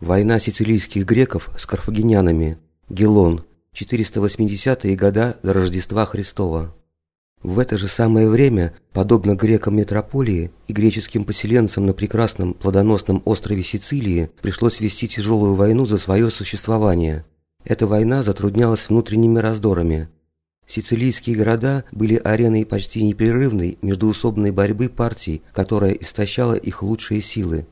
Война сицилийских греков с карфагенянами. Гелон. 480-е года до Рождества Христова. В это же самое время, подобно грекам метрополии и греческим поселенцам на прекрасном плодоносном острове Сицилии, пришлось вести тяжелую войну за свое существование. Эта война затруднялась внутренними раздорами. Сицилийские города были ареной почти непрерывной междуусобной борьбы партий, которая истощала их лучшие силы.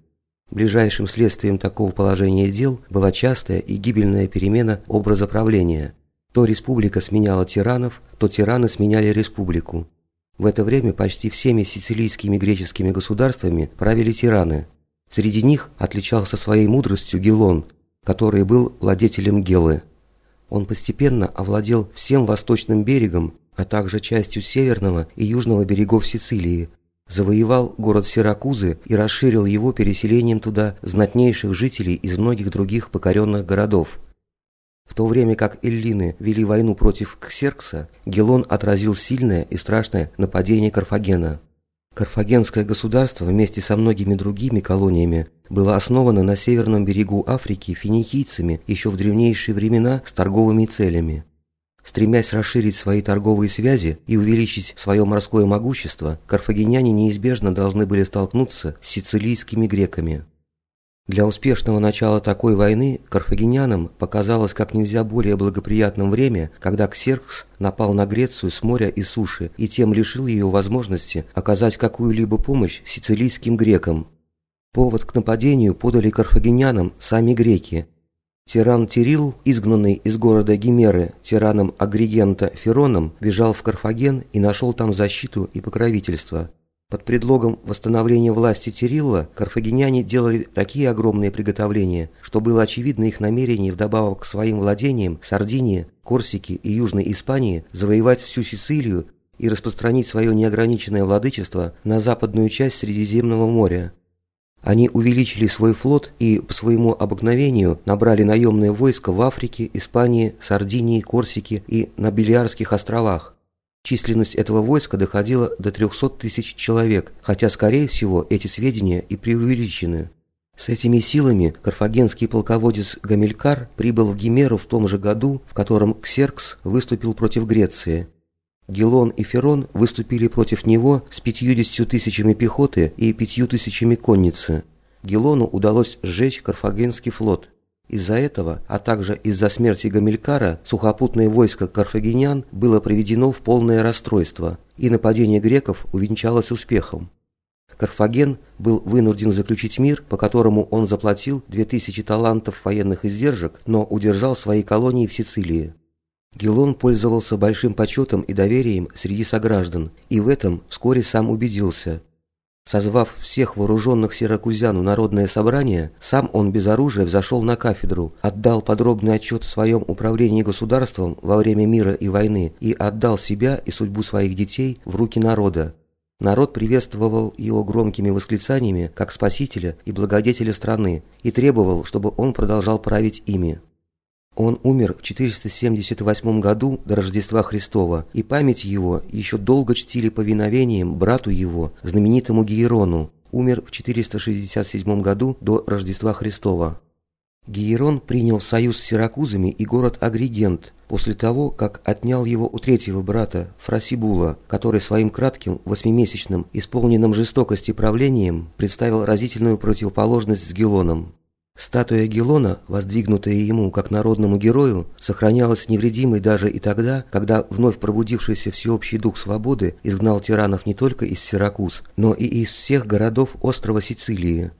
Ближайшим следствием такого положения дел была частая и гибельная перемена образа правления. То республика сменяла тиранов, то тираны сменяли республику. В это время почти всеми сицилийскими греческими государствами правили тираны. Среди них отличался своей мудростью Гелон, который был владетелем Гелы. Он постепенно овладел всем восточным берегом, а также частью северного и южного берегов Сицилии, завоевал город Сиракузы и расширил его переселением туда знатнейших жителей из многих других покоренных городов. В то время как эллины вели войну против Ксеркса, Гелон отразил сильное и страшное нападение Карфагена. Карфагенское государство вместе со многими другими колониями было основано на северном берегу Африки финикийцами еще в древнейшие времена с торговыми целями. Стремясь расширить свои торговые связи и увеличить свое морское могущество, карфагеняне неизбежно должны были столкнуться с сицилийскими греками. Для успешного начала такой войны карфагенянам показалось как нельзя более благоприятным время, когда Ксеркс напал на Грецию с моря и суши и тем лишил ее возможности оказать какую-либо помощь сицилийским грекам. Повод к нападению подали карфагенянам сами греки – Тиран Тирил, изгнанный из города Гимеры тираном Агригента Фероном, бежал в Карфаген и нашел там защиту и покровительство. Под предлогом восстановления власти Тирилла карфагеняне делали такие огромные приготовления, что было очевидно их намерение вдобавок к своим владениям Сардинии, Корсики и Южной Испании завоевать всю Сицилию и распространить свое неограниченное владычество на западную часть Средиземного моря. Они увеличили свой флот и, по своему обыкновению, набрали наемное войско в Африке, Испании, Сардинии, Корсике и на Бильярских островах. Численность этого войска доходила до 300 тысяч человек, хотя, скорее всего, эти сведения и преувеличены. С этими силами карфагенский полководец Гамилькар прибыл в Гимеру в том же году, в котором Ксеркс выступил против Греции. Гелон и Ферон выступили против него с 50 тысячами пехоты и 5 тысячами конницы. Гелону удалось сжечь Карфагенский флот. Из-за этого, а также из-за смерти Гамилькара, сухопутное войско карфагенян было приведено в полное расстройство, и нападение греков увенчалось успехом. Карфаген был вынужден заключить мир, по которому он заплатил 2000 талантов военных издержек, но удержал свои колонии в Сицилии. Гелон пользовался большим почетом и доверием среди сограждан, и в этом вскоре сам убедился. Созвав всех вооруженных сиракузян в народное собрание, сам он без оружия взошел на кафедру, отдал подробный отчет в своем управлении государством во время мира и войны и отдал себя и судьбу своих детей в руки народа. Народ приветствовал его громкими восклицаниями как спасителя и благодетеля страны и требовал, чтобы он продолжал править ими. Он умер в 478 году до Рождества Христова, и память его еще долго чтили повиновением брату его, знаменитому Гиерону, умер в 467 году до Рождества Христова. Гиерон принял союз с Сиракузами и город Агригент после того, как отнял его у третьего брата Фрасибула, который своим кратким восьмимесячным, исполненным жестокости правлением представил разительную противоположность с Гелоном. Статуя Гелона, воздвигнутая ему как народному герою, сохранялась невредимой даже и тогда, когда вновь пробудившийся всеобщий дух свободы изгнал тиранов не только из Сиракуз, но и из всех городов острова Сицилии.